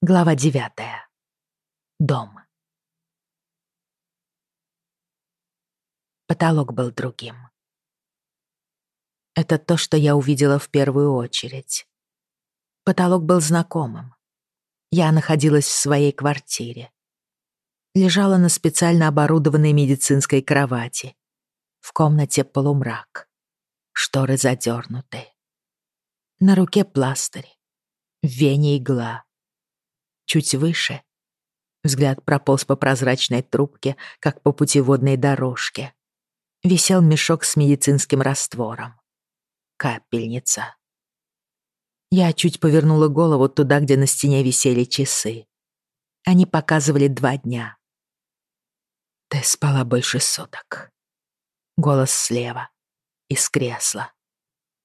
Глава девятая. Дом. Потолок был другим. Это то, что я увидела в первую очередь. Потолок был знакомым. Я находилась в своей квартире. Лежала на специально оборудованной медицинской кровати. В комнате полумрак. Шторы задернуты. На руке пластырь. В вене игла чуть выше. Взгляд прополз по прозрачной трубке, как по путеводной дорожке. Висел мешок с медицинским раствором. Капельница. Я чуть повернула голову туда, где на стене висели часы. Они показывали два дня. «Ты спала больше суток». Голос слева, из кресла.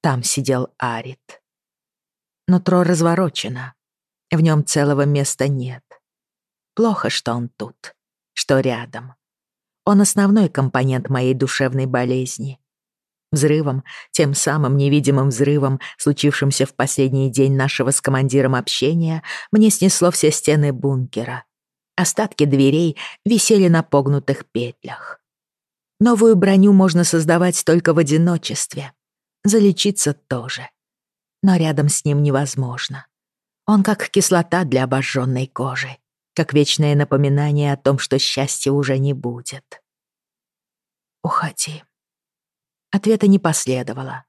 Там сидел Арит. Нутро разворочено. В нем целого места нет. Плохо, что он тут, что рядом. Он основной компонент моей душевной болезни. Взрывом, тем самым невидимым взрывом, случившимся в последний день нашего с командиром общения, мне снесло все стены бункера. Остатки дверей висели на погнутых петлях. Новую броню можно создавать только в одиночестве. Залечиться тоже. Но рядом с ним невозможно. Он как кислота для обожженной кожи, как вечное напоминание о том, что счастья уже не будет. «Уходи». Ответа не последовало.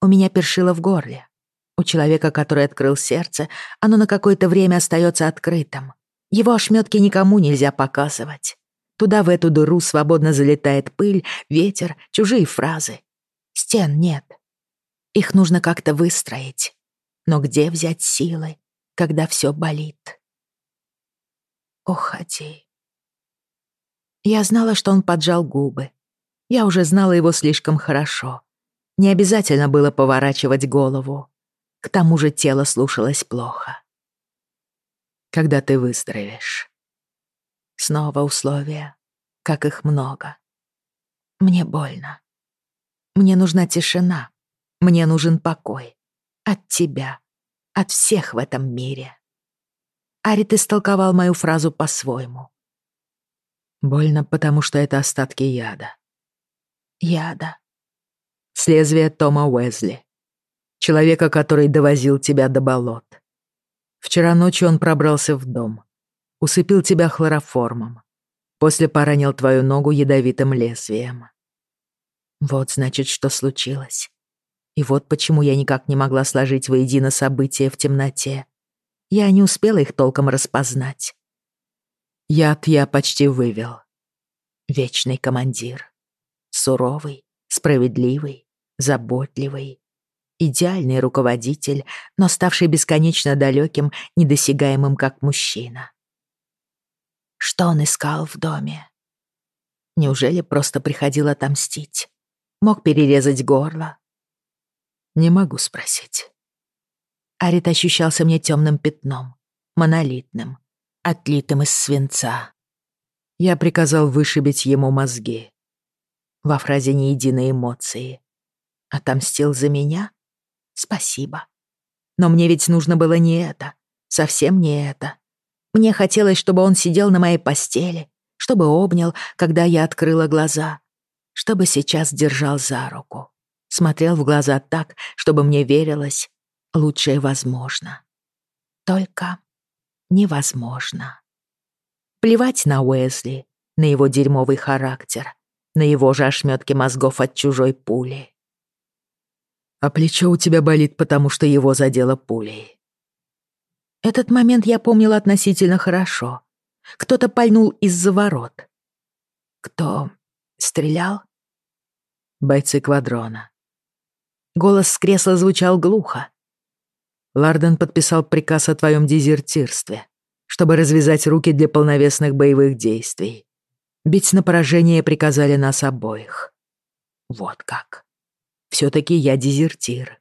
У меня першило в горле. У человека, который открыл сердце, оно на какое-то время остается открытым. Его ошметки никому нельзя показывать. Туда, в эту дыру, свободно залетает пыль, ветер, чужие фразы. Стен нет. Их нужно как-то выстроить. Но где взять силы, когда все болит? Уходи. Я знала, что он поджал губы. Я уже знала его слишком хорошо. Не обязательно было поворачивать голову. К тому же тело слушалось плохо. Когда ты выздоровеешь. Снова условия, как их много. Мне больно. Мне нужна тишина. Мне нужен покой. От тебя. От всех в этом мире. Арит истолковал мою фразу по-своему. Больно, потому что это остатки яда. Яда. С лезвия Тома Уэзли. Человека, который довозил тебя до болот. Вчера ночью он пробрался в дом. Усыпил тебя хлороформом. После поранил твою ногу ядовитым лезвием. Вот, значит, что случилось. И вот почему я никак не могла сложить воедино события в темноте. Я не успела их толком распознать. Яд я почти вывел. Вечный командир. Суровый, справедливый, заботливый. Идеальный руководитель, но ставший бесконечно далеким, недосягаемым как мужчина. Что он искал в доме? Неужели просто приходил отомстить? Мог перерезать горло, не могу спросить. Арит ощущался мне темным пятном, монолитным, отлитым из свинца. Я приказал вышибить ему мозги. Во фразе ни единой эмоции. Отомстил за меня? Спасибо. Но мне ведь нужно было не это, совсем не это. Мне хотелось, чтобы он сидел на моей постели, чтобы обнял, когда я открыла глаза, чтобы сейчас держал за руку смотрел в глаза так, чтобы мне верилось, лучшее возможно. Только невозможно. Плевать на Уэсли, на его дерьмовый характер, на его же ошметки мозгов от чужой пули. А плечо у тебя болит, потому что его задело пулей. Этот момент я помнил относительно хорошо. Кто-то пальнул из-за ворот. Кто стрелял? Бойцы квадрона. Голос с кресла звучал глухо. Ларден подписал приказ о твоем дезертирстве, чтобы развязать руки для полновесных боевых действий. Бить на поражение приказали нас обоих. Вот как. все таки я дезертир.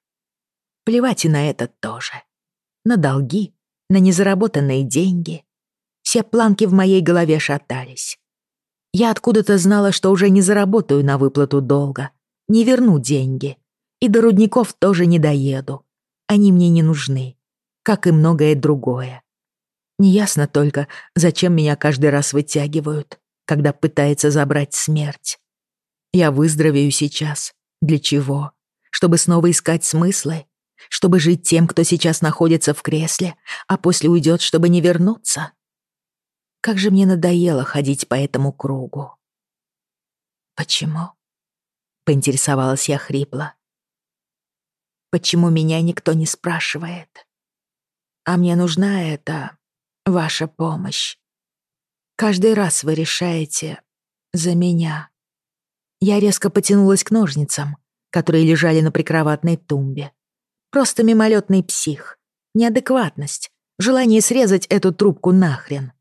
Плевать и на это тоже. На долги, на незаработанные деньги. Все планки в моей голове шатались. Я откуда-то знала, что уже не заработаю на выплату долга, не верну деньги, и до рудников тоже не доеду. Они мне не нужны, как и многое другое. Неясно только, зачем меня каждый раз вытягивают, когда пытается забрать смерть. Я выздоровею сейчас. Для чего? Чтобы снова искать смыслы? Чтобы жить тем, кто сейчас находится в кресле, а после уйдет, чтобы не вернуться? Как же мне надоело ходить по этому кругу. Почему? Поинтересовалась я хрипло. Почему меня никто не спрашивает? А мне нужна эта ваша помощь. Каждый раз вы решаете за меня. Я резко потянулась к ножницам, которые лежали на прикроватной тумбе. Просто мимолетный псих, неадекватность, желание срезать эту трубку нахрен.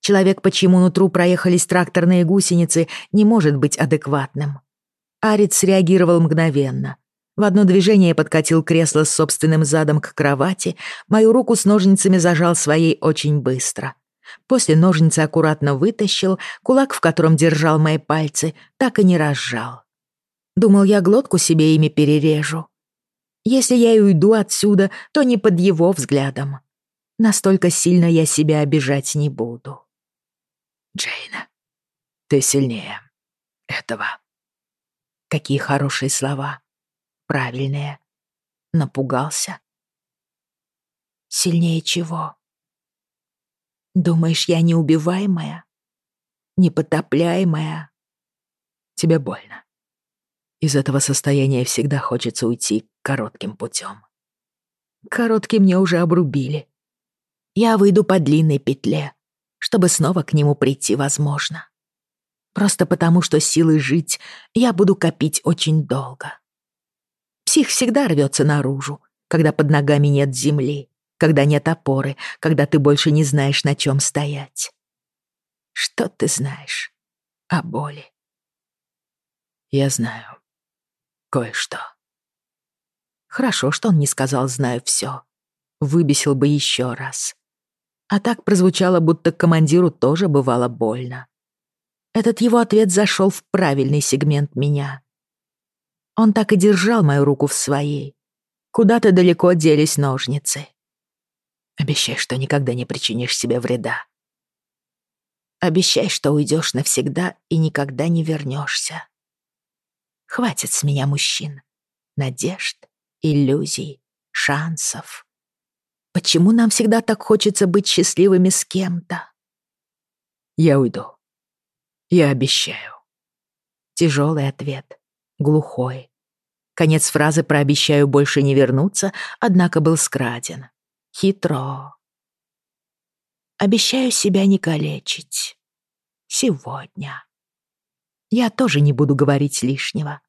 Человек, по чьему нутру проехались тракторные гусеницы, не может быть адекватным. Арит среагировал мгновенно. В одно движение подкатил кресло с собственным задом к кровати, мою руку с ножницами зажал своей очень быстро. После ножницы аккуратно вытащил, кулак, в котором держал мои пальцы, так и не разжал. Думал, я глотку себе ими перережу. Если я и уйду отсюда, то не под его взглядом. Настолько сильно я себя обижать не буду. Джейна, ты сильнее этого. Какие хорошие слова. Правильные. Напугался. Сильнее чего? Думаешь, я неубиваемая? Непотопляемая? Тебе больно. Из этого состояния всегда хочется уйти коротким путем. Короткий мне уже обрубили. Я выйду по длинной петле, чтобы снова к нему прийти возможно. Просто потому, что силы жить я буду копить очень долго. Псих всегда рвется наружу, когда под ногами нет земли когда нет опоры, когда ты больше не знаешь, на чем стоять. Что ты знаешь о боли? Я знаю кое-что. Хорошо, что он не сказал «знаю все». Выбесил бы еще раз. А так прозвучало, будто командиру тоже бывало больно. Этот его ответ зашел в правильный сегмент меня. Он так и держал мою руку в своей. Куда-то далеко делись ножницы. Обещай, что никогда не причинишь себе вреда. Обещай, что уйдешь навсегда и никогда не вернешься. Хватит с меня мужчин, надежд, иллюзий, шансов. Почему нам всегда так хочется быть счастливыми с кем-то? Я уйду. Я обещаю. Тяжелый ответ, глухой. Конец фразы про «обещаю больше не вернуться», однако был скраден. Хитро. Обещаю себя не калечить. Сегодня. Я тоже не буду говорить лишнего,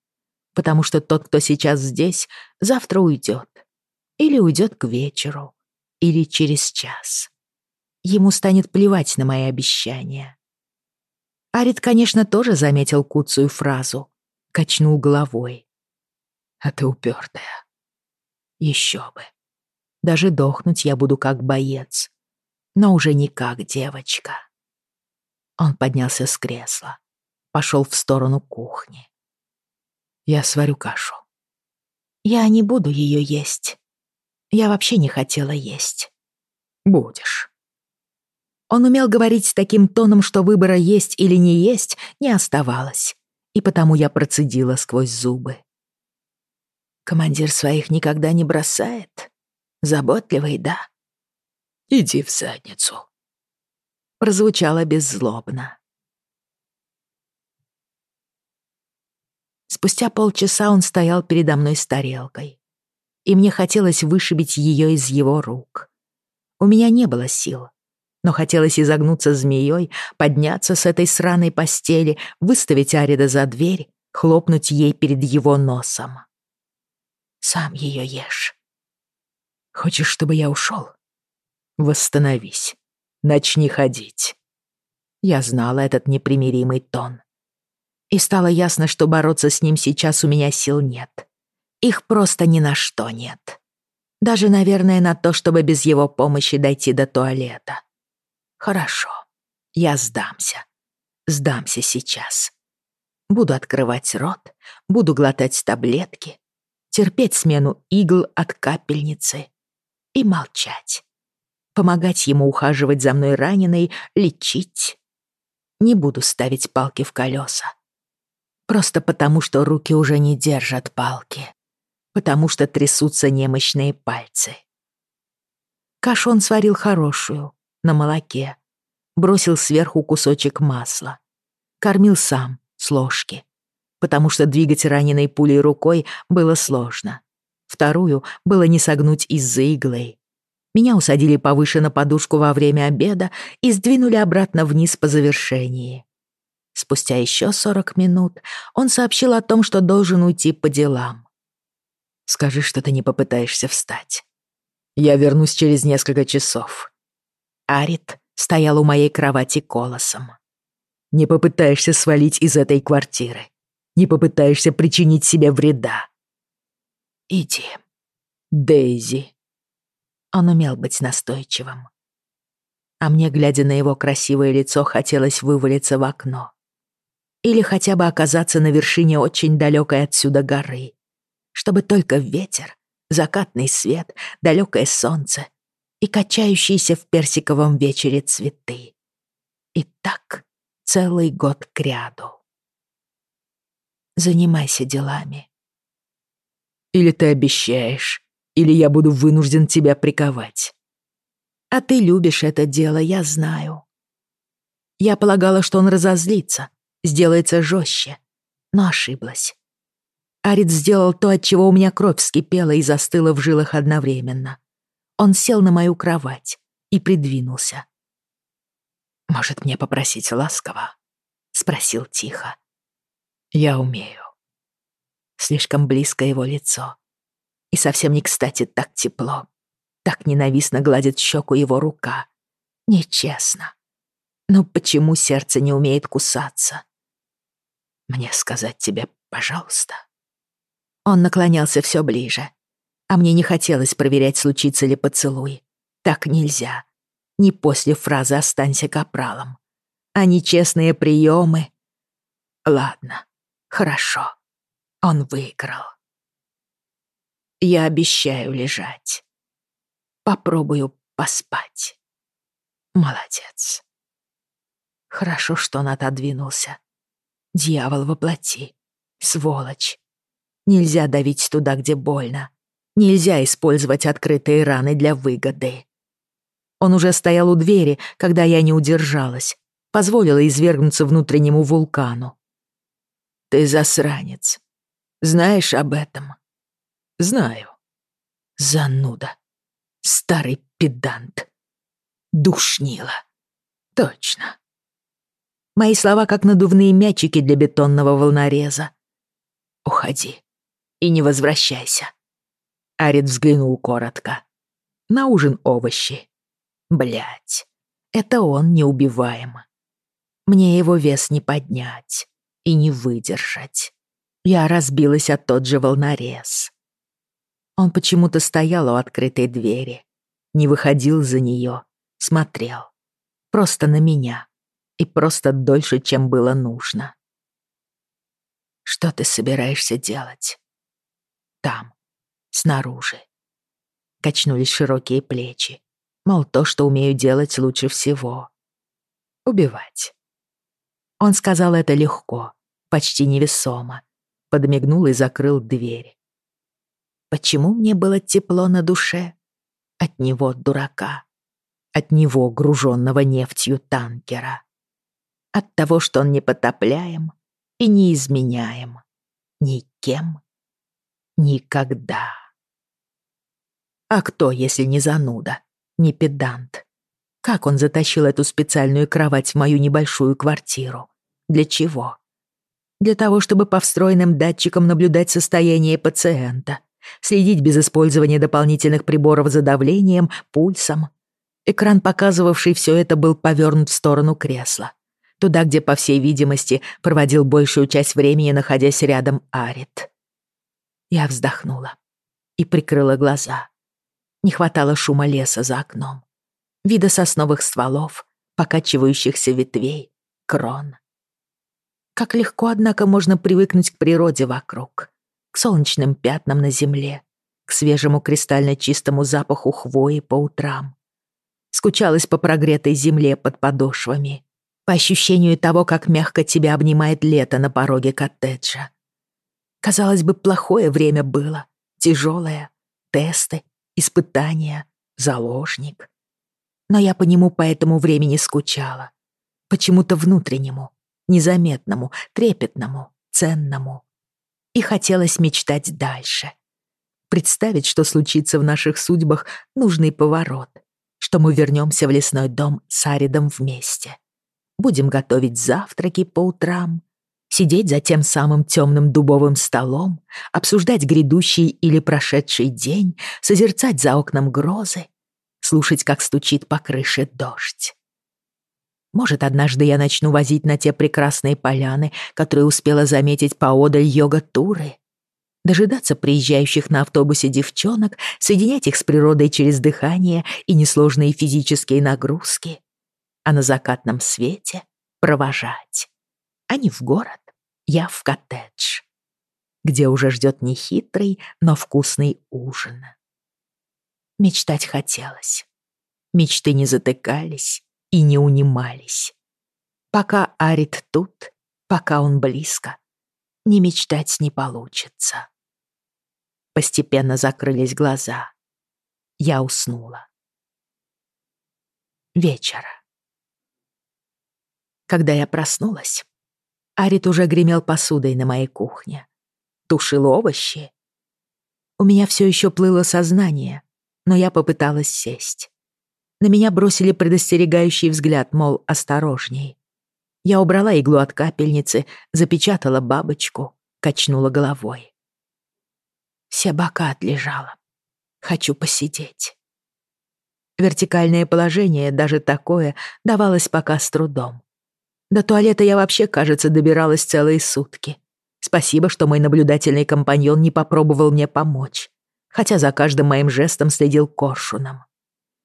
потому что тот, кто сейчас здесь, завтра уйдет. Или уйдет к вечеру, или через час. Ему станет плевать на мои обещания. Арит, конечно, тоже заметил куцую фразу, качнул головой. А ты упертая. Еще бы. Даже дохнуть я буду как боец, но уже не как девочка. Он поднялся с кресла, пошел в сторону кухни. Я сварю кашу. Я не буду ее есть. Я вообще не хотела есть. Будешь. Он умел говорить таким тоном, что выбора есть или не есть не оставалось, и потому я процедила сквозь зубы. Командир своих никогда не бросает. Заботливый, да? Иди в задницу. Прозвучало беззлобно. Спустя полчаса он стоял передо мной с тарелкой, и мне хотелось вышибить ее из его рук. У меня не было сил, но хотелось изогнуться змеей, подняться с этой сраной постели, выставить Арида за дверь, хлопнуть ей перед его носом. «Сам ее ешь», Хочешь, чтобы я ушел? Восстановись. Начни ходить. Я знала этот непримиримый тон. И стало ясно, что бороться с ним сейчас у меня сил нет. Их просто ни на что нет. Даже, наверное, на то, чтобы без его помощи дойти до туалета. Хорошо. Я сдамся. Сдамся сейчас. Буду открывать рот, буду глотать таблетки, терпеть смену игл от капельницы, и молчать. помогать ему ухаживать за мной раненой, лечить. Не буду ставить палки в колеса. Просто потому, что руки уже не держат палки. Потому что трясутся немощные пальцы. Кашу он сварил хорошую, на молоке. Бросил сверху кусочек масла. Кормил сам, с ложки. Потому что двигать раненой пулей рукой было сложно. Вторую было не согнуть из-за иглы. Меня усадили повыше на подушку во время обеда и сдвинули обратно вниз по завершении. Спустя еще 40 минут он сообщил о том, что должен уйти по делам. «Скажи, что ты не попытаешься встать. Я вернусь через несколько часов». Арит стоял у моей кровати колосом. «Не попытаешься свалить из этой квартиры. Не попытаешься причинить себе вреда». «Иди, Дейзи», он умел быть настойчивым. А мне, глядя на его красивое лицо, хотелось вывалиться в окно. Или хотя бы оказаться на вершине очень далекой отсюда горы, чтобы только ветер, закатный свет, далекое солнце и качающиеся в персиковом вечере цветы. И так целый год кряду. Занимайся делами. Или ты обещаешь, или я буду вынужден тебя приковать. А ты любишь это дело, я знаю. Я полагала, что он разозлится, сделается жестче, но ошиблась. Арит сделал то, от чего у меня кровь вскипела и застыла в жилах одновременно. Он сел на мою кровать и придвинулся. «Может, мне попросить ласково?» — спросил тихо. «Я умею». Слишком близко его лицо. И совсем не кстати так тепло. Так ненавистно гладит щеку его рука. Нечестно. Но почему сердце не умеет кусаться? Мне сказать тебе, пожалуйста. Он наклонялся все ближе. А мне не хотелось проверять, случится ли поцелуй. Так нельзя. Не после фразы «останься капралом». А нечестные приемы. Ладно, хорошо. Он выиграл. Я обещаю лежать. Попробую поспать. Молодец. Хорошо, что он отодвинулся. Дьявол воплоти. Сволочь. Нельзя давить туда, где больно. Нельзя использовать открытые раны для выгоды. Он уже стоял у двери, когда я не удержалась. Позволила извергнуться внутреннему вулкану. Ты засранец. Знаешь об этом? Знаю. Зануда. Старый педант. Душнила. Точно. Мои слова как надувные мячики для бетонного волнореза. Уходи и не возвращайся. Арит взглянул коротко. На ужин овощи. Блять, это он неубиваем. Мне его вес не поднять и не выдержать. Я разбилась от тот же волнорез. Он почему-то стоял у открытой двери, не выходил за нее, смотрел. Просто на меня. И просто дольше, чем было нужно. Что ты собираешься делать? Там, снаружи. Качнулись широкие плечи. Мол, то, что умею делать лучше всего. Убивать. Он сказал это легко, почти невесомо. Подмигнул и закрыл дверь. Почему мне было тепло на душе? От него, дурака. От него, груженного нефтью танкера. От того, что он непотопляем и неизменяем. Никем. Никогда. А кто, если не зануда, не педант? Как он затащил эту специальную кровать в мою небольшую квартиру? Для чего? Для того, чтобы по встроенным датчикам наблюдать состояние пациента, следить без использования дополнительных приборов за давлением, пульсом. Экран, показывавший все это, был повернут в сторону кресла. Туда, где, по всей видимости, проводил большую часть времени, находясь рядом Арит. Я вздохнула и прикрыла глаза. Не хватало шума леса за окном, вида сосновых стволов, покачивающихся ветвей, крон. Как легко, однако, можно привыкнуть к природе вокруг к солнечным пятнам на земле, к свежему кристально чистому запаху хвои по утрам. скучалась по прогретой земле под подошвами, по ощущению того, как мягко тебя обнимает лето на пороге коттеджа. Казалось бы, плохое время было, тяжелое, тесты, испытания, заложник. Но я по нему по этому времени скучала. Почему-то внутреннему, незаметному, трепетному, ценному. И хотелось мечтать дальше. Представить, что случится в наших судьбах нужный поворот, что мы вернемся в лесной дом с Аридом вместе. Будем готовить завтраки по утрам, сидеть за тем самым темным дубовым столом, обсуждать грядущий или прошедший день, созерцать за окном грозы, слушать, как стучит по крыше дождь. Может, однажды я начну возить на те прекрасные поляны, которые успела заметить поодаль йога-туры, дожидаться приезжающих на автобусе девчонок, соединять их с природой через дыхание и несложные физические нагрузки, а на закатном свете провожать. А не в город, я в коттедж, где уже ждет нехитрый, но вкусный ужин. Мечтать хотелось. Мечты не затыкались и не унимались. Пока Арит тут, пока он близко, не мечтать не получится. Постепенно закрылись глаза. Я уснула. Вечера. Когда я проснулась, Арит уже гремел посудой на моей кухне. Тушил овощи. У меня все еще плыло сознание, но я попыталась сесть. На меня бросили предостерегающий взгляд, мол, осторожней. Я убрала иглу от капельницы, запечатала бабочку, качнула головой. Все бока отлежала. Хочу посидеть. Вертикальное положение, даже такое, давалось пока с трудом. До туалета я вообще, кажется, добиралась целые сутки. Спасибо, что мой наблюдательный компаньон не попробовал мне помочь, хотя за каждым моим жестом следил коршуном.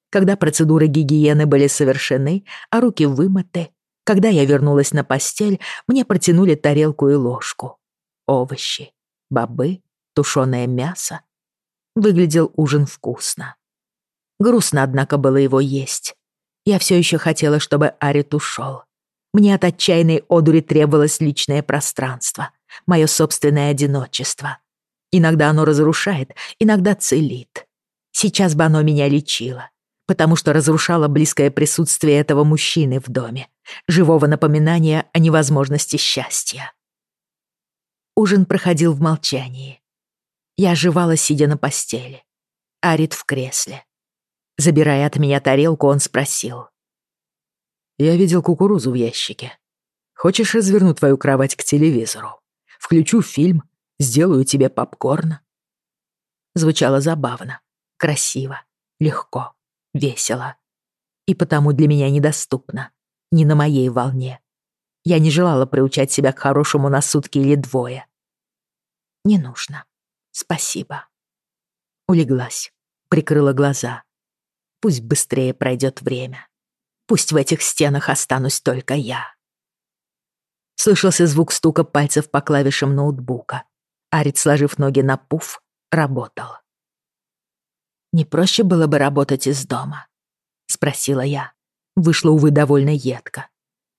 Когда процедуры гигиены были совершены, а руки вымыты, когда я вернулась на постель, мне протянули тарелку и ложку. Овощи, бобы, тушеное мясо. Выглядел ужин вкусно. Грустно, однако, было его есть. Я все еще хотела, чтобы Арит ушел. Мне от отчаянной одури требовалось личное пространство, мое собственное одиночество. Иногда оно разрушает, иногда целит. Сейчас бы оно меня лечило, потому что разрушало близкое присутствие этого мужчины в доме, живого напоминания о невозможности счастья. Ужин проходил в молчании. Я оживала, сидя на постели. Арит в кресле. Забирая от меня тарелку, он спросил. «Я видел кукурузу в ящике. Хочешь развернуть твою кровать к телевизору? Включу фильм, сделаю тебе попкорн». Звучало забавно, красиво, легко, весело. И потому для меня недоступно, не на моей волне. Я не желала приучать себя к хорошему на сутки или двое. Не нужно. Спасибо. Улеглась, прикрыла глаза. Пусть быстрее пройдет время. Пусть в этих стенах останусь только я. Слышался звук стука пальцев по клавишам ноутбука. Арит, сложив ноги на пуф, работал. «Не проще было бы работать из дома?» — спросила я. Вышла, увы, довольно едко.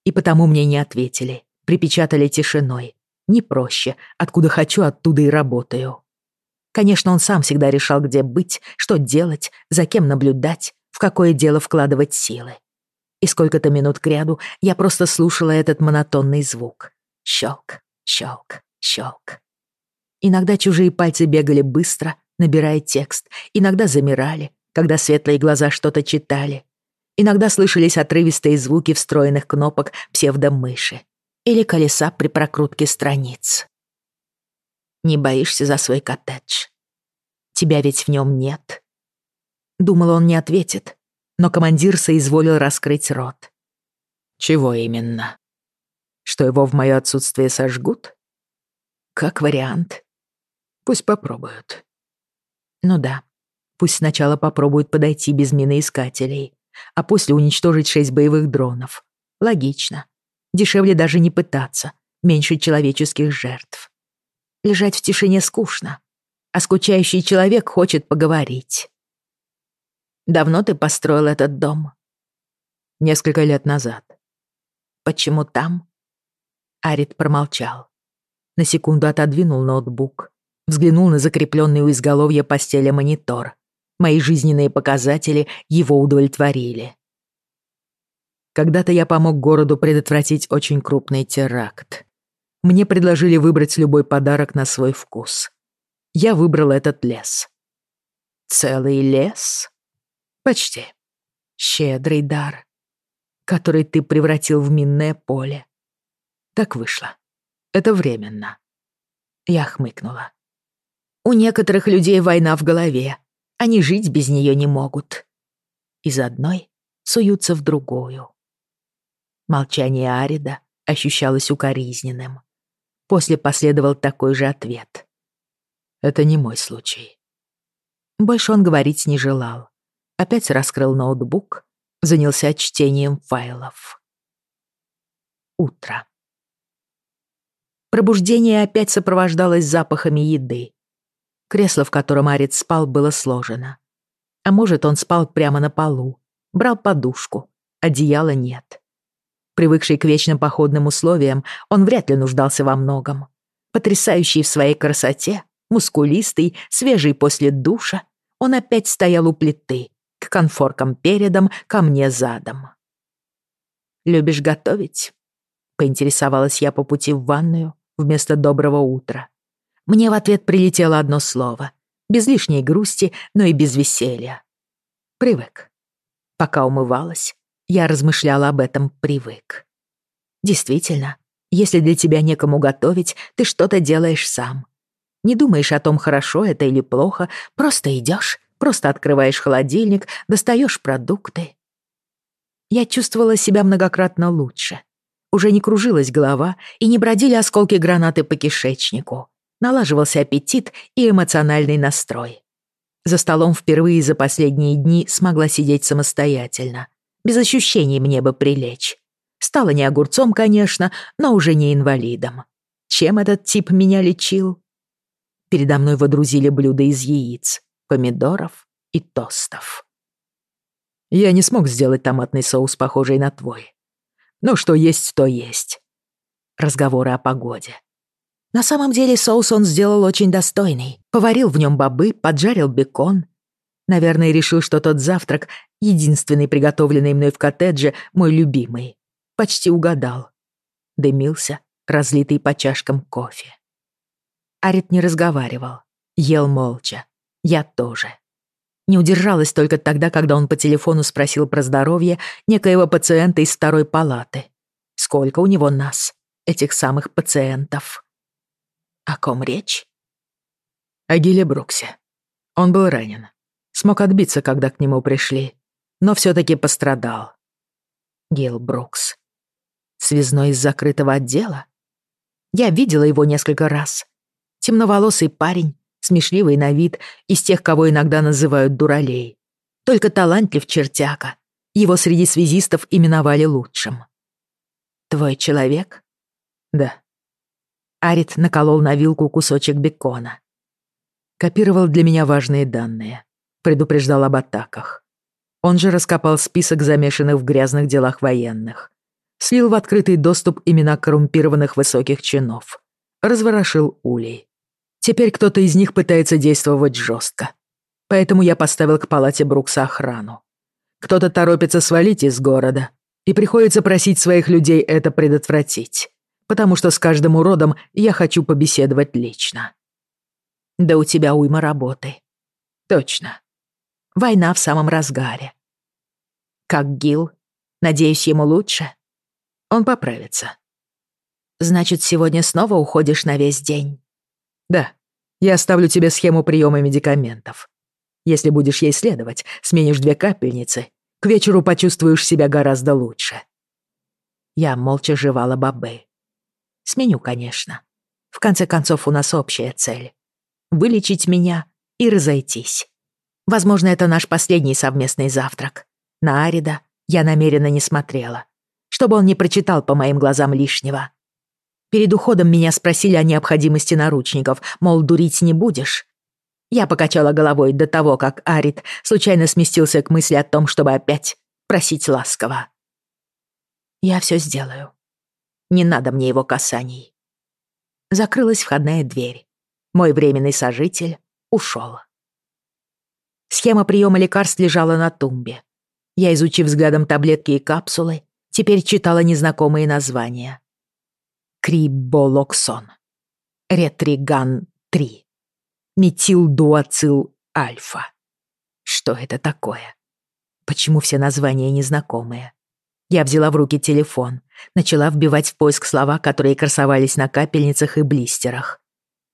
И потому мне не ответили, припечатали тишиной. Не проще, откуда хочу, оттуда и работаю. Конечно, он сам всегда решал, где быть, что делать, за кем наблюдать, в какое дело вкладывать силы. И сколько-то минут кряду я просто слушала этот монотонный звук. Щелк, щелк, щелк. Иногда чужие пальцы бегали быстро, набирая текст, иногда замирали, когда светлые глаза что-то читали. Иногда слышались отрывистые звуки встроенных кнопок псевдомыши или колеса при прокрутке страниц. Не боишься за свой коттедж? Тебя ведь в нем нет. Думал, он не ответит, но командир соизволил раскрыть рот. Чего именно? Что его в мое отсутствие сожгут? Как вариант. Пусть попробуют. Ну да, пусть сначала попробуют подойти без миноискателей, а после уничтожить шесть боевых дронов. Логично. Дешевле даже не пытаться, меньше человеческих жертв. Лежать в тишине скучно, а скучающий человек хочет поговорить. «Давно ты построил этот дом?» Несколько лет назад. Почему там? Арит промолчал. На секунду отодвинул ноутбук. Взглянул на закрепленный у изголовья постели монитор. Мои жизненные показатели его удовлетворили. Когда-то я помог городу предотвратить очень крупный теракт. Мне предложили выбрать любой подарок на свой вкус. Я выбрал этот лес. Целый лес? Почти. Щедрый дар, который ты превратил в минное поле. Так вышло. Это временно. Я хмыкнула. У некоторых людей война в голове. Они жить без нее не могут. Из одной суются в другую. Молчание Арида ощущалось укоризненным. После последовал такой же ответ. «Это не мой случай». Больше он говорить не желал. Опять раскрыл ноутбук, занялся чтением файлов. Утро. Пробуждение опять сопровождалось запахами еды. Кресло, в котором Арит спал, было сложено. А может, он спал прямо на полу, брал подушку, одеяла нет. Привыкший к вечным походным условиям, он вряд ли нуждался во многом. Потрясающий в своей красоте, мускулистый, свежий после душа, он опять стоял у плиты, к конфоркам передом, ко мне задом. «Любишь готовить?» — поинтересовалась я по пути в ванную вместо доброго утра. Мне в ответ прилетело одно слово, без лишней грусти, но и без веселья. Привык. Пока умывалась, я размышляла об этом привык. Действительно, если для тебя некому готовить, ты что-то делаешь сам. Не думаешь о том, хорошо это или плохо, просто идешь, просто открываешь холодильник, достаешь продукты. Я чувствовала себя многократно лучше. Уже не кружилась голова и не бродили осколки гранаты по кишечнику. Налаживался аппетит и эмоциональный настрой. За столом впервые за последние дни смогла сидеть самостоятельно. Без ощущений мне бы прилечь. Стала не огурцом, конечно, но уже не инвалидом. Чем этот тип меня лечил? Передо мной водрузили блюда из яиц, помидоров и тостов. Я не смог сделать томатный соус, похожий на твой. Ну, что есть, то есть. Разговоры о погоде. На самом деле соус он сделал очень достойный. Поварил в нем бобы, поджарил бекон, Наверное, решил, что тот завтрак, единственный приготовленный мной в коттедже, мой любимый. Почти угадал. Дымился, разлитый по чашкам кофе. Арит не разговаривал, ел молча. Я тоже. Не удержалась только тогда, когда он по телефону спросил про здоровье некоего пациента из второй палаты. Сколько у него нас, этих самых пациентов? О ком речь? О Гиле Бруксе. Он был ранен. Смог отбиться, когда к нему пришли, но все-таки пострадал. Гил Брукс. Связной из закрытого отдела? Я видела его несколько раз. Темноволосый парень, смешливый на вид, из тех, кого иногда называют дуралей. Только талантлив чертяка. Его среди связистов именовали лучшим. «Твой человек?» «Да». Арит наколол на вилку кусочек бекона. Копировал для меня важные данные предупреждал об атаках. Он же раскопал список замешанных в грязных делах военных. Слил в открытый доступ имена коррумпированных высоких чинов. Разворошил улей. Теперь кто-то из них пытается действовать жестко. Поэтому я поставил к палате Брукса охрану. Кто-то торопится свалить из города, и приходится просить своих людей это предотвратить, потому что с каждым уродом я хочу побеседовать лично. Да у тебя уйма работы. Точно. Война в самом разгаре. Как Гил? Надеюсь, ему лучше? Он поправится. Значит, сегодня снова уходишь на весь день? Да. Я оставлю тебе схему приема медикаментов. Если будешь ей следовать, сменишь две капельницы, к вечеру почувствуешь себя гораздо лучше. Я молча жевала бобы. Сменю, конечно. В конце концов, у нас общая цель. Вылечить меня и разойтись. Возможно, это наш последний совместный завтрак. На Арида я намеренно не смотрела, чтобы он не прочитал по моим глазам лишнего. Перед уходом меня спросили о необходимости наручников, мол, дурить не будешь. Я покачала головой до того, как Арид случайно сместился к мысли о том, чтобы опять просить ласково. Я все сделаю. Не надо мне его касаний. Закрылась входная дверь. Мой временный сожитель ушел. Схема приема лекарств лежала на тумбе. Я, изучив взглядом таблетки и капсулы, теперь читала незнакомые названия. Криболоксон. Ретриган-3. Метилдуацил-альфа. Что это такое? Почему все названия незнакомые? Я взяла в руки телефон, начала вбивать в поиск слова, которые красовались на капельницах и блистерах.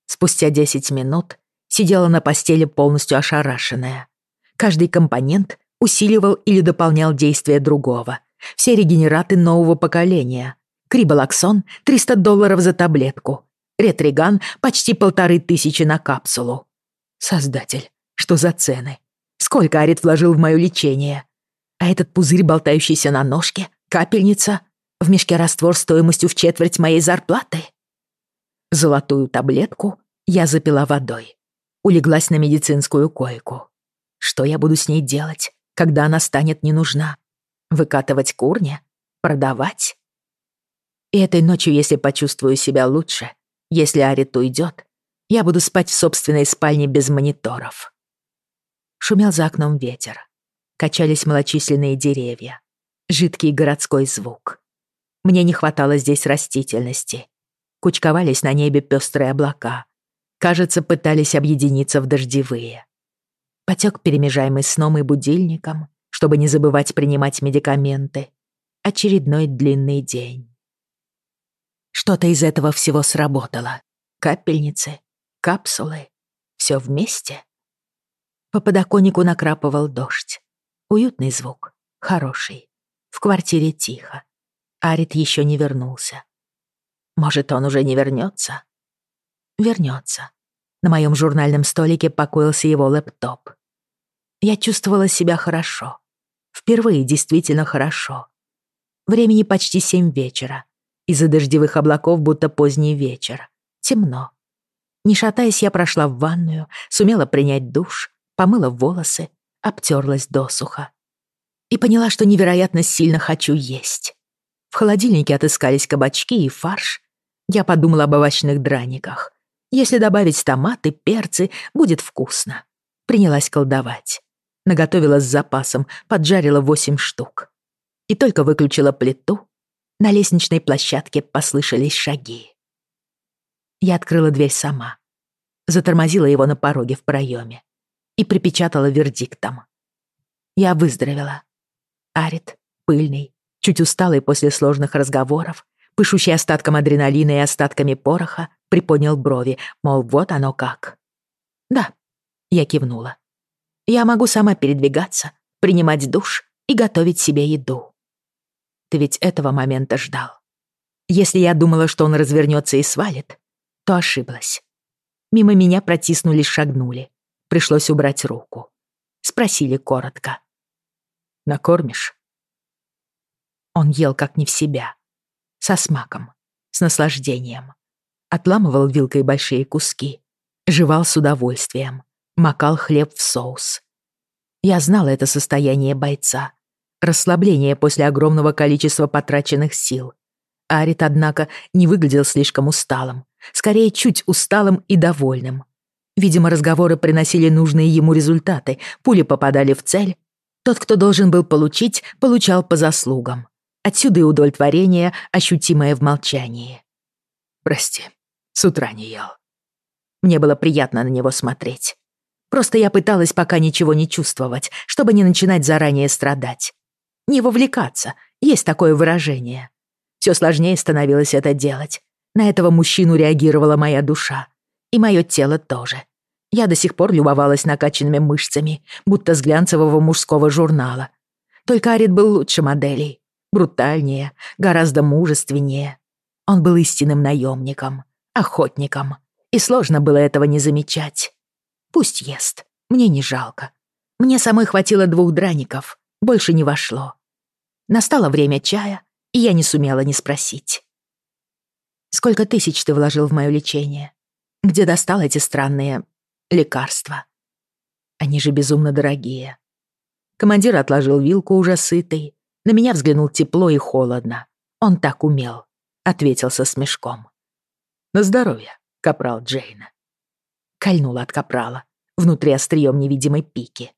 Спустя 10 минут сидела на постели полностью ошарашенная. Каждый компонент усиливал или дополнял действие другого. Все регенераты нового поколения. Криболаксон — 300 долларов за таблетку. Ретриган — почти полторы тысячи на капсулу. Создатель, что за цены? Сколько Арит вложил в мое лечение? А этот пузырь, болтающийся на ножке, капельница, в мешке раствор стоимостью в четверть моей зарплаты? Золотую таблетку я запила водой. Улеглась на медицинскую койку. Что я буду с ней делать, когда она станет не нужна? Выкатывать курня? Продавать? И этой ночью, если почувствую себя лучше, если Арит уйдет, я буду спать в собственной спальне без мониторов. Шумел за окном ветер. Качались малочисленные деревья. Жидкий городской звук. Мне не хватало здесь растительности. Кучковались на небе пестрые облака. Кажется, пытались объединиться в дождевые. Потек перемежаемый сном и будильником, чтобы не забывать принимать медикаменты. Очередной длинный день. Что-то из этого всего сработало. Капельницы, капсулы. Все вместе. По подоконнику накрапывал дождь. Уютный звук, хороший. В квартире тихо. Арит еще не вернулся. Может, он уже не вернется? Вернется. На моем журнальном столике покоился его лэптоп. Я чувствовала себя хорошо. Впервые действительно хорошо. Времени почти семь вечера. Из-за дождевых облаков будто поздний вечер. Темно. Не шатаясь, я прошла в ванную, сумела принять душ, помыла волосы, обтерлась досуха. И поняла, что невероятно сильно хочу есть. В холодильнике отыскались кабачки и фарш. Я подумала об овощных драниках. Если добавить томаты, перцы, будет вкусно. Принялась колдовать. Наготовила с запасом, поджарила восемь штук. И только выключила плиту, на лестничной площадке послышались шаги. Я открыла дверь сама. Затормозила его на пороге в проеме и припечатала вердиктом. Я выздоровела. Арит, пыльный, чуть усталый после сложных разговоров, пышущий остатком адреналина и остатками пороха, приподнял брови, мол, вот оно как. «Да», — я кивнула. «Я могу сама передвигаться, принимать душ и готовить себе еду». Ты ведь этого момента ждал. Если я думала, что он развернется и свалит, то ошиблась. Мимо меня протиснулись, шагнули. Пришлось убрать руку. Спросили коротко. «Накормишь?» Он ел как не в себя. Со смаком, с наслаждением. Отламывал вилкой большие куски. Жевал с удовольствием. Макал хлеб в соус. Я знала это состояние бойца. Расслабление после огромного количества потраченных сил. Арит, однако, не выглядел слишком усталым. Скорее, чуть усталым и довольным. Видимо, разговоры приносили нужные ему результаты, пули попадали в цель. Тот, кто должен был получить, получал по заслугам. Отсюда и удовлетворение, ощутимое в молчании. «Прости, с утра не ел». Мне было приятно на него смотреть. Просто я пыталась пока ничего не чувствовать, чтобы не начинать заранее страдать. Не вовлекаться, есть такое выражение. Все сложнее становилось это делать. На этого мужчину реагировала моя душа. И мое тело тоже. Я до сих пор любовалась накачанными мышцами, будто с глянцевого мужского журнала. Только Арит был лучше моделей. Брутальнее, гораздо мужественнее. Он был истинным наемником, охотником. И сложно было этого не замечать. Пусть ест, мне не жалко. Мне самой хватило двух драников, больше не вошло. Настало время чая, и я не сумела не спросить. «Сколько тысяч ты вложил в мое лечение? Где достал эти странные лекарства? Они же безумно дорогие». Командир отложил вилку, уже сытый. На меня взглянул тепло и холодно. Он так умел, ответил со смешком. На здоровье, капрал Джейна. Кольнул от капрала, внутри острием невидимой пики.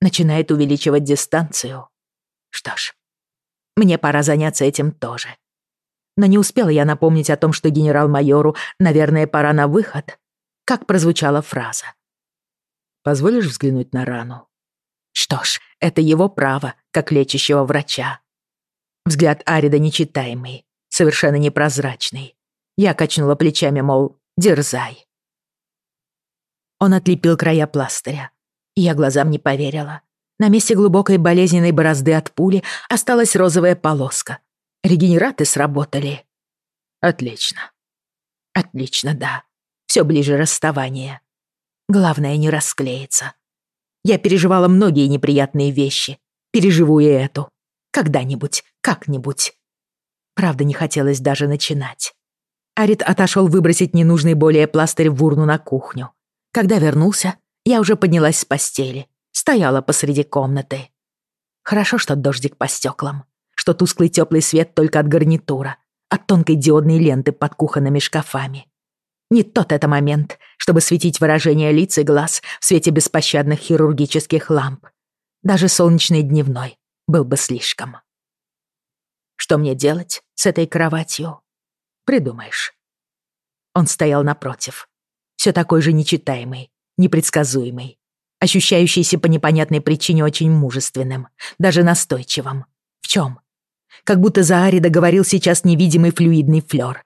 Начинает увеличивать дистанцию. Что ж, мне пора заняться этим тоже. Но не успела я напомнить о том, что генерал-майору, наверное, пора на выход, как прозвучала фраза. «Позволишь взглянуть на рану?» Что ж, это его право, как лечащего врача. Взгляд Арида нечитаемый, совершенно непрозрачный. Я качнула плечами, мол, дерзай. Он отлепил края пластыря. Я глазам не поверила. На месте глубокой болезненной борозды от пули осталась розовая полоска. Регенераты сработали. Отлично. Отлично, да. Все ближе расставание. Главное, не расклеится. Я переживала многие неприятные вещи. Переживу и эту. Когда-нибудь, как-нибудь. Правда, не хотелось даже начинать. Арит отошел выбросить ненужный более пластырь в урну на кухню. Когда вернулся, я уже поднялась с постели, стояла посреди комнаты. Хорошо, что дождик по стеклам, что тусклый теплый свет только от гарнитура, от тонкой диодной ленты под кухонными шкафами. Не тот это момент, чтобы светить выражение лиц и глаз в свете беспощадных хирургических ламп. Даже солнечный дневной был бы слишком. Что мне делать с этой кроватью? Придумаешь. Он стоял напротив, все такой же нечитаемый, непредсказуемый, ощущающийся по непонятной причине очень мужественным, даже настойчивым. В чем? Как будто за Арида говорил сейчас невидимый флюидный флёр.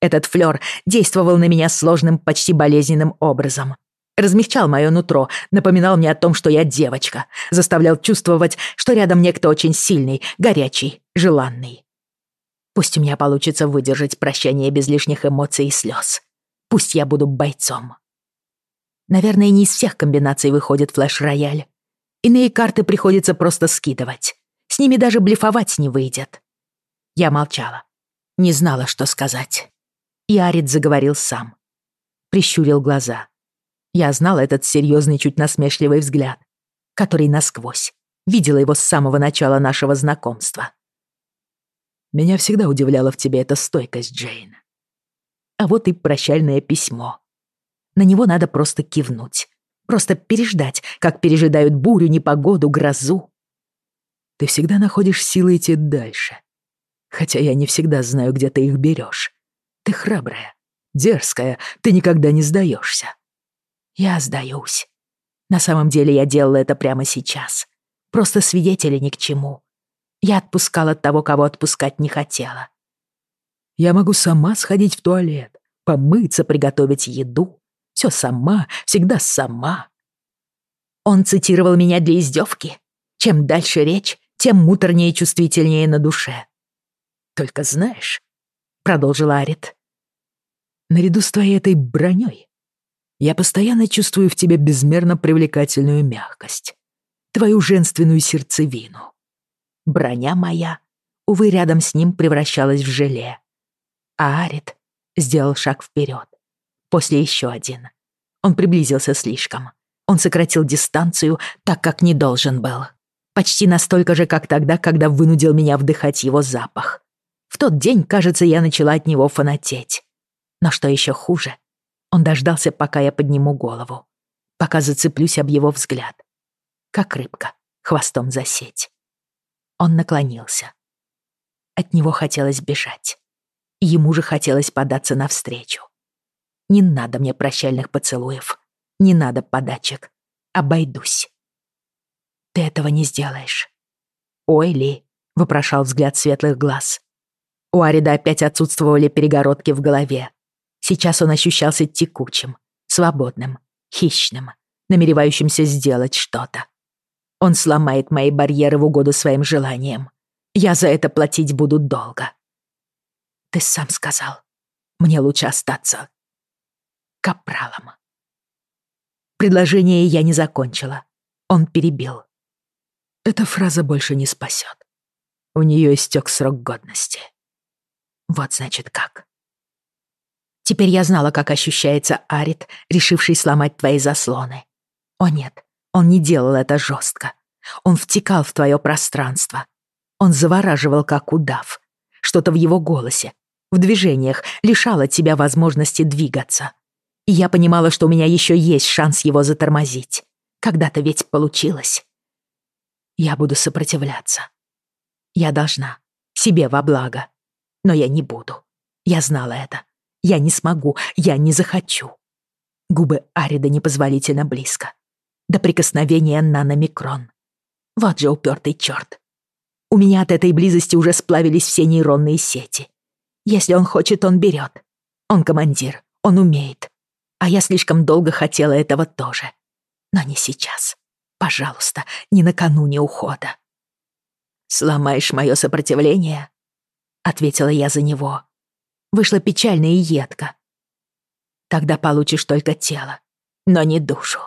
Этот флёр действовал на меня сложным, почти болезненным образом. Размягчал мое нутро, напоминал мне о том, что я девочка, заставлял чувствовать, что рядом некто очень сильный, горячий, желанный. Пусть у меня получится выдержать прощание без лишних эмоций и слез. Пусть я буду бойцом. Наверное, не из всех комбинаций выходит флеш-рояль. Иные карты приходится просто скидывать. С ними даже блефовать не выйдет. Я молчала. Не знала, что сказать. И Арит заговорил сам. Прищурил глаза. Я знала этот серьезный, чуть насмешливый взгляд, который насквозь. Видела его с самого начала нашего знакомства. Меня всегда удивляла в тебе эта стойкость, Джейн. А вот и прощальное письмо. На него надо просто кивнуть. Просто переждать, как пережидают бурю, непогоду, грозу. Ты всегда находишь силы идти дальше. Хотя я не всегда знаю, где ты их берешь. Ты храбрая, дерзкая, ты никогда не сдаешься. Я сдаюсь. На самом деле я делала это прямо сейчас. Просто свидетели ни к чему. Я отпускала того, кого отпускать не хотела. Я могу сама сходить в туалет, помыться, приготовить еду. Все сама, всегда сама. Он цитировал меня для издевки. Чем дальше речь, тем муторнее и чувствительнее на душе. «Только знаешь», — продолжил Арит, «наряду с твоей этой броней я постоянно чувствую в тебе безмерно привлекательную мягкость, твою женственную сердцевину. Броня моя, увы, рядом с ним превращалась в желе. А Арит сделал шаг вперед. После еще один. Он приблизился слишком. Он сократил дистанцию, так как не должен был. Почти настолько же, как тогда, когда вынудил меня вдыхать его запах. В тот день, кажется, я начала от него фанатеть. Но что еще хуже, он дождался, пока я подниму голову, пока зацеплюсь об его взгляд. Как рыбка, хвостом за сеть. Он наклонился. От него хотелось бежать. Ему же хотелось податься навстречу. Не надо мне прощальных поцелуев. Не надо подачек. Обойдусь. Ты этого не сделаешь. Ой, Ли, вопрошал взгляд светлых глаз. У Арида опять отсутствовали перегородки в голове. Сейчас он ощущался текучим, свободным, хищным, намеревающимся сделать что-то. Он сломает мои барьеры в угоду своим желаниям. Я за это платить буду долго. Ты сам сказал, мне лучше остаться капралом. Предложение я не закончила. Он перебил. Эта фраза больше не спасет. У нее истек срок годности. Вот значит как. Теперь я знала, как ощущается Арит, решивший сломать твои заслоны. О нет, он не делал это жестко. Он втекал в твое пространство. Он завораживал, как удав, что-то в его голосе, в движениях лишало тебя возможности двигаться. Я понимала, что у меня еще есть шанс его затормозить. Когда-то ведь получилось. Я буду сопротивляться. Я должна. Себе во благо. Но я не буду. Я знала это. Я не смогу. Я не захочу. Губы Арида непозволительно близко. До прикосновения наномикрон. Вот же упертый черт. У меня от этой близости уже сплавились все нейронные сети. Если он хочет, он берет. Он командир, он умеет. А я слишком долго хотела этого тоже. Но не сейчас. Пожалуйста, не накануне ухода. «Сломаешь мое сопротивление?» — ответила я за него. Вышло печально и едко. «Тогда получишь только тело, но не душу».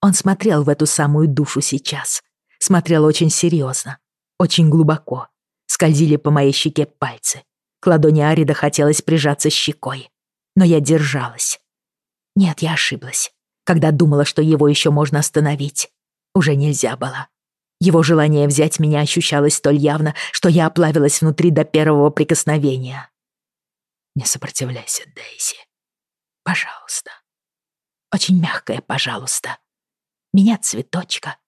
Он смотрел в эту самую душу сейчас. Смотрел очень серьезно, очень глубоко. Скользили по моей щеке пальцы. К ладони Арида хотелось прижаться щекой. Но я держалась. Нет, я ошиблась. Когда думала, что его еще можно остановить, уже нельзя было. Его желание взять меня ощущалось столь явно, что я оплавилась внутри до первого прикосновения. Не сопротивляйся, Дейзи. Пожалуйста. Очень мягкое «пожалуйста». Меня цветочка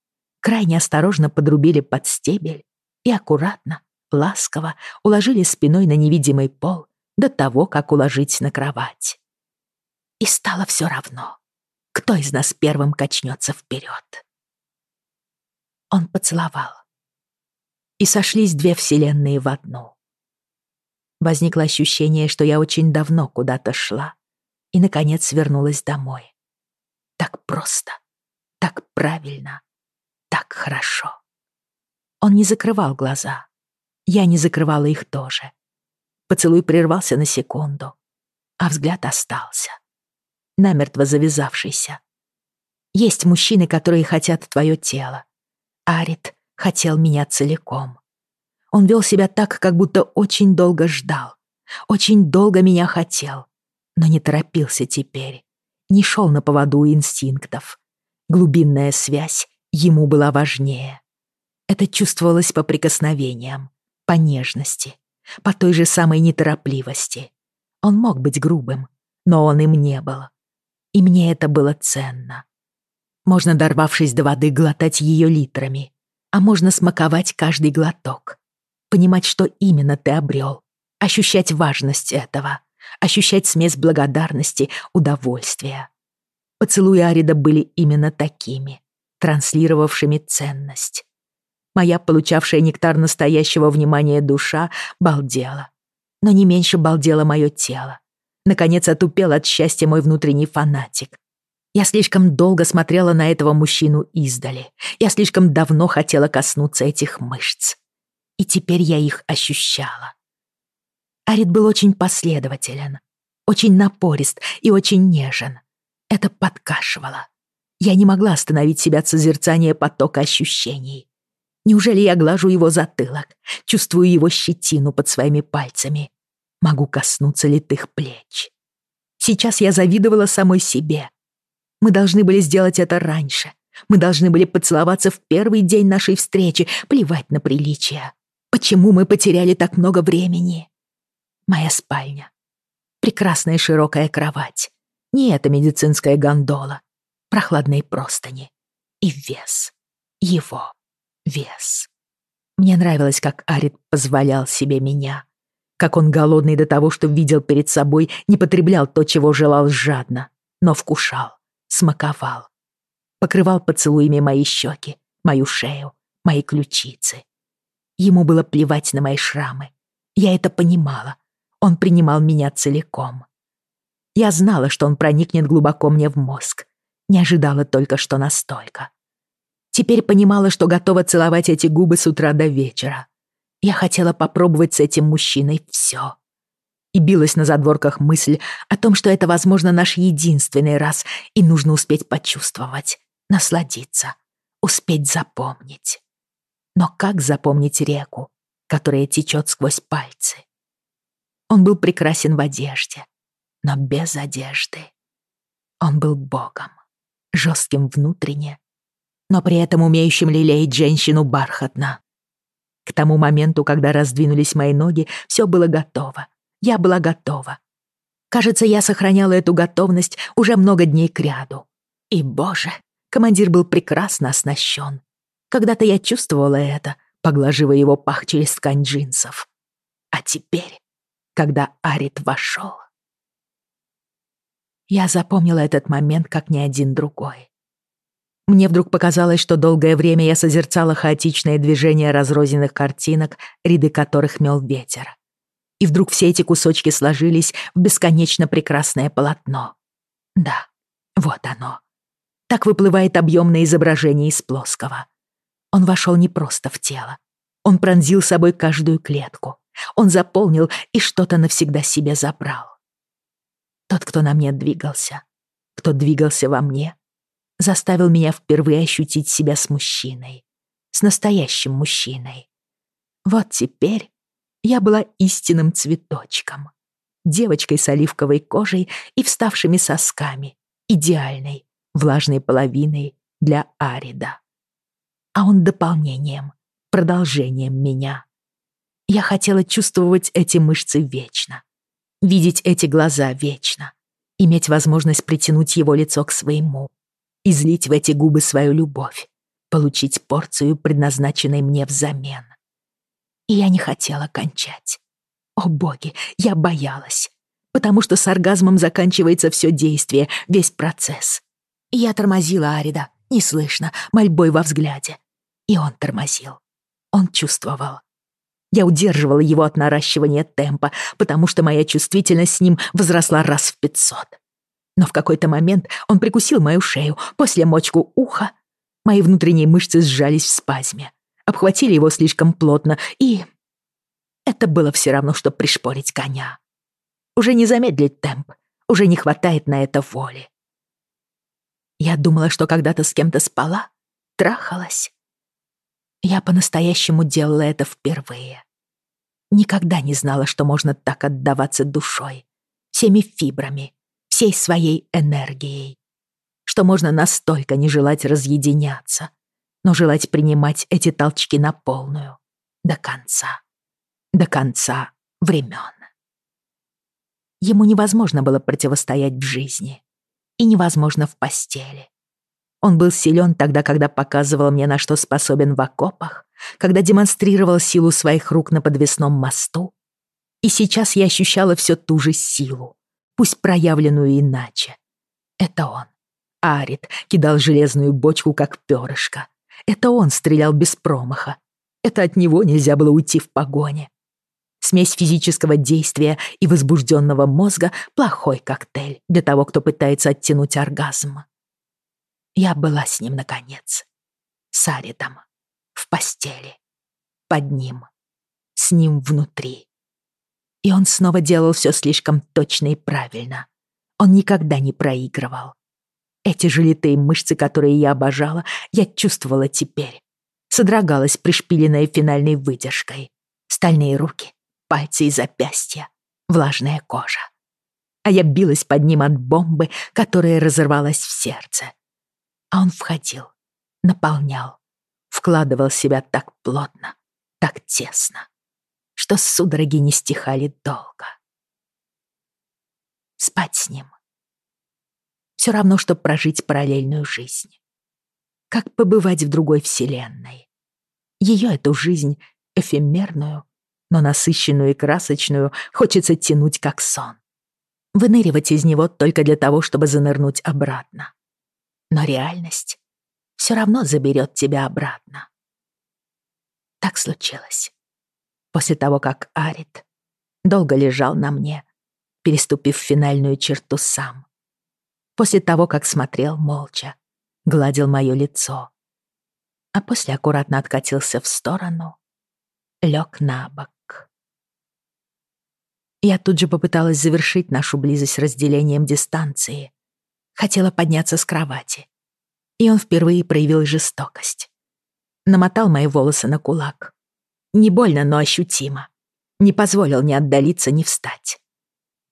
крайне осторожно подрубили под стебель и аккуратно, ласково уложили спиной на невидимый пол до того, как уложить на кровать. И стало все равно, кто из нас первым качнется вперед. Он поцеловал. И сошлись две вселенные в одну. Возникло ощущение, что я очень давно куда-то шла и, наконец, вернулась домой. Так просто, так правильно, так хорошо. Он не закрывал глаза. Я не закрывала их тоже. Поцелуй прервался на секунду, а взгляд остался. Намертво завязавшийся. Есть мужчины, которые хотят твое тело. Арит хотел меня целиком. Он вел себя так, как будто очень долго ждал. Очень долго меня хотел. Но не торопился теперь. Не шел на поводу инстинктов. Глубинная связь ему была важнее. Это чувствовалось по прикосновениям, по нежности, по той же самой неторопливости. Он мог быть грубым, но он им не был. И мне это было ценно. Можно, дорвавшись до воды, глотать ее литрами, а можно смаковать каждый глоток. Понимать, что именно ты обрел. Ощущать важность этого. Ощущать смесь благодарности, удовольствия. Поцелуи Арида были именно такими, транслировавшими ценность. Моя, получавшая нектар настоящего внимания душа, балдела. Но не меньше балдело мое тело. Наконец отупел от счастья мой внутренний фанатик. Я слишком долго смотрела на этого мужчину издали. Я слишком давно хотела коснуться этих мышц. И теперь я их ощущала. Арит был очень последователен, очень напорист и очень нежен. Это подкашивало. Я не могла остановить себя от созерцания потока ощущений. Неужели я глажу его затылок, чувствую его щетину под своими пальцами? Могу коснуться литых плеч. Сейчас я завидовала самой себе. Мы должны были сделать это раньше. Мы должны были поцеловаться в первый день нашей встречи, плевать на приличие. Почему мы потеряли так много времени? Моя спальня. Прекрасная широкая кровать. Не эта медицинская гондола. Прохладные простыни. И вес. Его вес. Мне нравилось, как Арит позволял себе меня. Как он, голодный до того, что видел перед собой, не потреблял то, чего желал жадно, но вкушал, смаковал. Покрывал поцелуями мои щеки, мою шею, мои ключицы. Ему было плевать на мои шрамы. Я это понимала. Он принимал меня целиком. Я знала, что он проникнет глубоко мне в мозг. Не ожидала только, что настолько. Теперь понимала, что готова целовать эти губы с утра до вечера. Я хотела попробовать с этим мужчиной все. И билась на задворках мысль о том, что это, возможно, наш единственный раз, и нужно успеть почувствовать, насладиться, успеть запомнить. Но как запомнить реку, которая течет сквозь пальцы? Он был прекрасен в одежде, но без одежды. Он был богом, жестким внутренне но при этом умеющим лелеять женщину бархатно. К тому моменту, когда раздвинулись мои ноги, все было готово. Я была готова. Кажется, я сохраняла эту готовность уже много дней кряду. И, боже, командир был прекрасно оснащен. Когда-то я чувствовала это, поглаживая его пах через ткань джинсов. А теперь, когда Арит вошел... Я запомнила этот момент как ни один другой. Мне вдруг показалось, что долгое время я созерцала хаотичное движение разрозненных картинок, ряды которых мел ветер. И вдруг все эти кусочки сложились в бесконечно прекрасное полотно. Да, вот оно. Так выплывает объемное изображение из плоского. Он вошел не просто в тело. Он пронзил собой каждую клетку. Он заполнил и что-то навсегда себе забрал. Тот, кто на мне двигался, кто двигался во мне, заставил меня впервые ощутить себя с мужчиной. С настоящим мужчиной. Вот теперь я была истинным цветочком. Девочкой с оливковой кожей и вставшими сосками. Идеальной, влажной половиной для Арида. А он дополнением, продолжением меня. Я хотела чувствовать эти мышцы вечно. Видеть эти глаза вечно. Иметь возможность притянуть его лицо к своему излить в эти губы свою любовь, получить порцию, предназначенной мне взамен. И я не хотела кончать. О боги, я боялась, потому что с оргазмом заканчивается все действие, весь процесс. Я тормозила Арида, неслышно, мольбой во взгляде. И он тормозил. Он чувствовал. Я удерживала его от наращивания темпа, потому что моя чувствительность с ним возросла раз в пятьсот. Но в какой-то момент он прикусил мою шею, после мочку уха. Мои внутренние мышцы сжались в спазме, обхватили его слишком плотно, и... Это было все равно, что пришпорить коня. Уже не замедлить темп, уже не хватает на это воли. Я думала, что когда-то с кем-то спала, трахалась. Я по-настоящему делала это впервые. Никогда не знала, что можно так отдаваться душой, всеми фибрами, всей своей энергией. Что можно настолько не желать разъединяться, но желать принимать эти толчки на полную, до конца, до конца времен. Ему невозможно было противостоять в жизни и невозможно в постели. Он был силен тогда, когда показывал мне, на что способен в окопах, когда демонстрировал силу своих рук на подвесном мосту. И сейчас я ощущала всю ту же силу, пусть проявленную иначе. Это он. Арит кидал железную бочку, как перышко. Это он стрелял без промаха. Это от него нельзя было уйти в погоне. Смесь физического действия и возбужденного мозга — плохой коктейль для того, кто пытается оттянуть оргазм. Я была с ним, наконец. С Аридом. В постели. Под ним. С ним внутри. И он снова делал все слишком точно и правильно. Он никогда не проигрывал. Эти же литые мышцы, которые я обожала, я чувствовала теперь. Содрогалась пришпиленная финальной выдержкой. Стальные руки, пальцы и запястья, влажная кожа. А я билась под ним от бомбы, которая разорвалась в сердце. А он входил, наполнял, вкладывал себя так плотно, так тесно что судороги не стихали долго. Спать с ним. Все равно, что прожить параллельную жизнь. Как побывать в другой вселенной. Ее эту жизнь, эфемерную, но насыщенную и красочную, хочется тянуть как сон. Выныривать из него только для того, чтобы занырнуть обратно. Но реальность все равно заберет тебя обратно. Так случилось после того, как Арит долго лежал на мне, переступив финальную черту сам. После того, как смотрел молча, гладил мое лицо, а после аккуратно откатился в сторону, лег на бок. Я тут же попыталась завершить нашу близость разделением дистанции. Хотела подняться с кровати. И он впервые проявил жестокость. Намотал мои волосы на кулак, не больно, но ощутимо. Не позволил ни отдалиться, ни встать.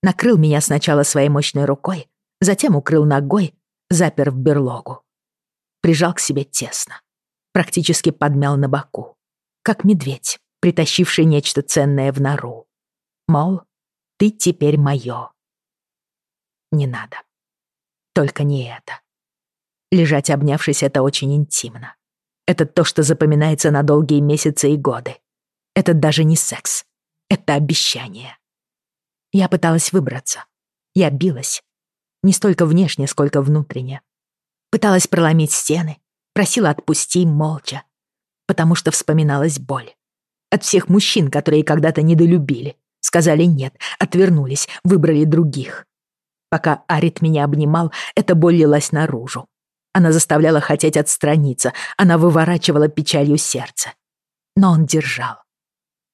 Накрыл меня сначала своей мощной рукой, затем укрыл ногой, запер в берлогу. Прижал к себе тесно. Практически подмял на боку. Как медведь, притащивший нечто ценное в нору. Мол, ты теперь моё. Не надо. Только не это. Лежать обнявшись — это очень интимно. Это то, что запоминается на долгие месяцы и годы. Это даже не секс. Это обещание. Я пыталась выбраться. Я билась. Не столько внешне, сколько внутренне. Пыталась проломить стены, просила отпусти молча, потому что вспоминалась боль. От всех мужчин, которые когда-то недолюбили, сказали нет, отвернулись, выбрали других. Пока Арит меня обнимал, эта боль лилась наружу. Она заставляла хотеть отстраниться, она выворачивала печалью сердце. Но он держал.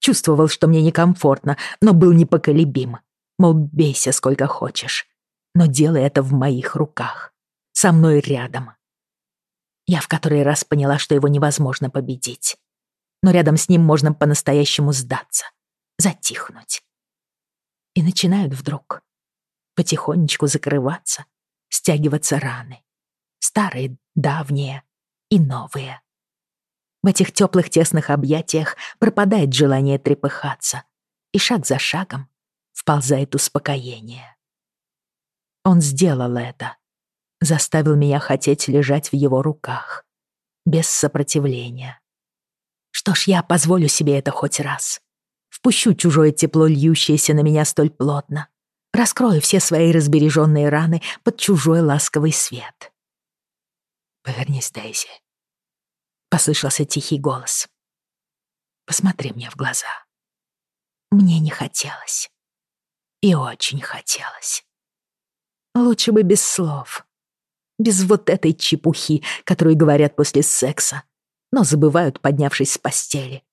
Чувствовал, что мне некомфортно, но был непоколебим. Мол, бейся сколько хочешь. Но делай это в моих руках. Со мной рядом. Я в который раз поняла, что его невозможно победить. Но рядом с ним можно по-настоящему сдаться, затихнуть. И начинают вдруг потихонечку закрываться, стягиваться раны. Старые, давние и новые. В этих теплых тесных объятиях пропадает желание трепыхаться, и шаг за шагом вползает успокоение. Он сделал это, заставил меня хотеть лежать в его руках, без сопротивления. Что ж, я позволю себе это хоть раз. Впущу чужое тепло, льющееся на меня столь плотно, Раскрою все свои разбереженные раны под чужой ласковый свет. «Повернись, Дейзи», — послышался тихий голос. «Посмотри мне в глаза». Мне не хотелось. И очень хотелось. Лучше бы без слов. Без вот этой чепухи, которую говорят после секса, но забывают, поднявшись с постели.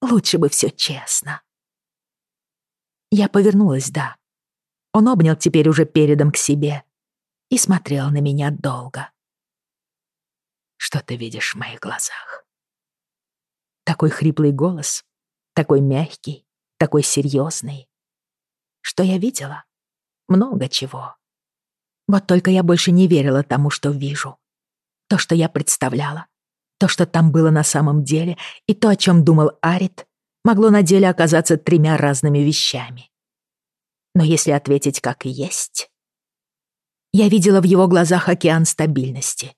Лучше бы все честно. Я повернулась, да, он обнял теперь уже передом к себе и смотрел на меня долго. «Что ты видишь в моих глазах?» Такой хриплый голос, такой мягкий, такой серьезный. Что я видела? Много чего. Вот только я больше не верила тому, что вижу. То, что я представляла, то, что там было на самом деле, и то, о чем думал Арит, могло на деле оказаться тремя разными вещами. Но если ответить как есть... Я видела в его глазах океан стабильности.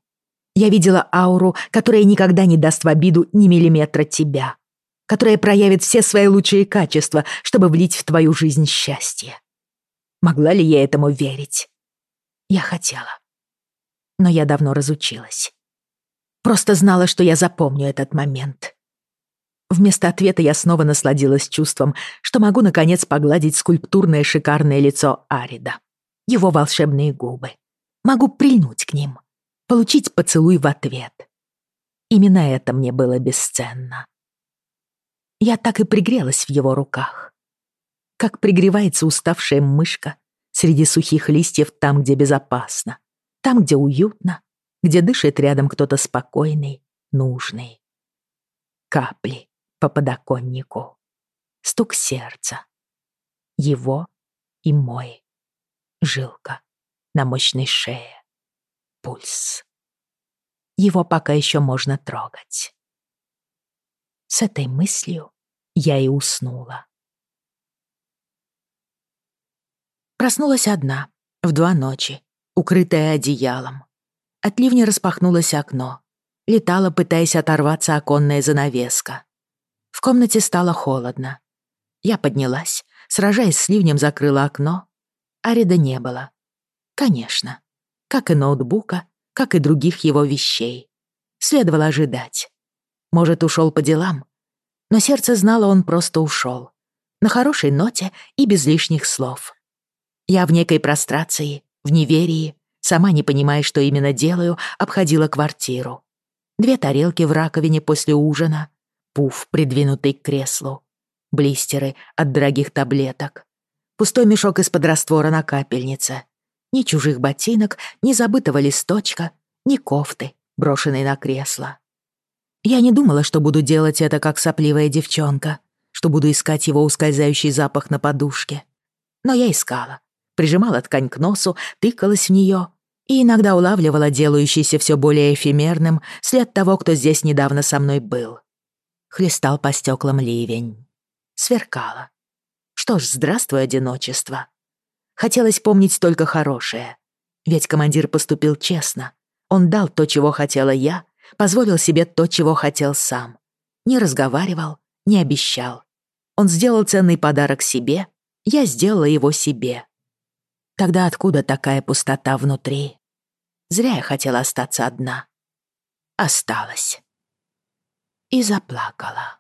Я видела ауру, которая никогда не даст в обиду ни миллиметра тебя, которая проявит все свои лучшие качества, чтобы влить в твою жизнь счастье. Могла ли я этому верить? Я хотела. Но я давно разучилась. Просто знала, что я запомню этот момент. Вместо ответа я снова насладилась чувством, что могу наконец погладить скульптурное шикарное лицо Арида. Его волшебные губы. Могу прильнуть к ним. Получить поцелуй в ответ. Именно это мне было бесценно. Я так и пригрелась в его руках. Как пригревается уставшая мышка среди сухих листьев там, где безопасно. Там, где уютно, где дышит рядом кто-то спокойный, нужный. Капли по подоконнику. Стук сердца. Его и мой. Жилка на мощной шее. Пульс. Его пока еще можно трогать. С этой мыслью я и уснула. Проснулась одна, в два ночи, укрытая одеялом. От ливня распахнулось окно. Летала, пытаясь оторваться оконная занавеска. В комнате стало холодно. Я поднялась, сражаясь с ливнем, закрыла окно. Арида не было. Конечно. Как и ноутбука, как и других его вещей. Следовало ожидать. Может, ушел по делам. Но сердце знало, он просто ушел. На хорошей ноте и без лишних слов. Я в некой прострации, в неверии, сама не понимая, что именно делаю, обходила квартиру. Две тарелки в раковине после ужина, пуф, придвинутый к креслу, блистеры от дорогих таблеток, пустой мешок из-под раствора на капельнице, ни чужих ботинок, ни забытого листочка, ни кофты, брошенной на кресло. Я не думала, что буду делать это как сопливая девчонка, что буду искать его ускользающий запах на подушке. Но я искала, прижимала ткань к носу, тыкалась в нее и иногда улавливала делающийся все более эфемерным след того, кто здесь недавно со мной был. Хлестал по стеклам ливень. Сверкало. Что ж, здравствуй, одиночество. Хотелось помнить только хорошее. Ведь командир поступил честно. Он дал то, чего хотела я, позволил себе то, чего хотел сам. Не разговаривал, не обещал. Он сделал ценный подарок себе, я сделала его себе. Тогда откуда такая пустота внутри? Зря я хотела остаться одна. Осталась. И заплакала.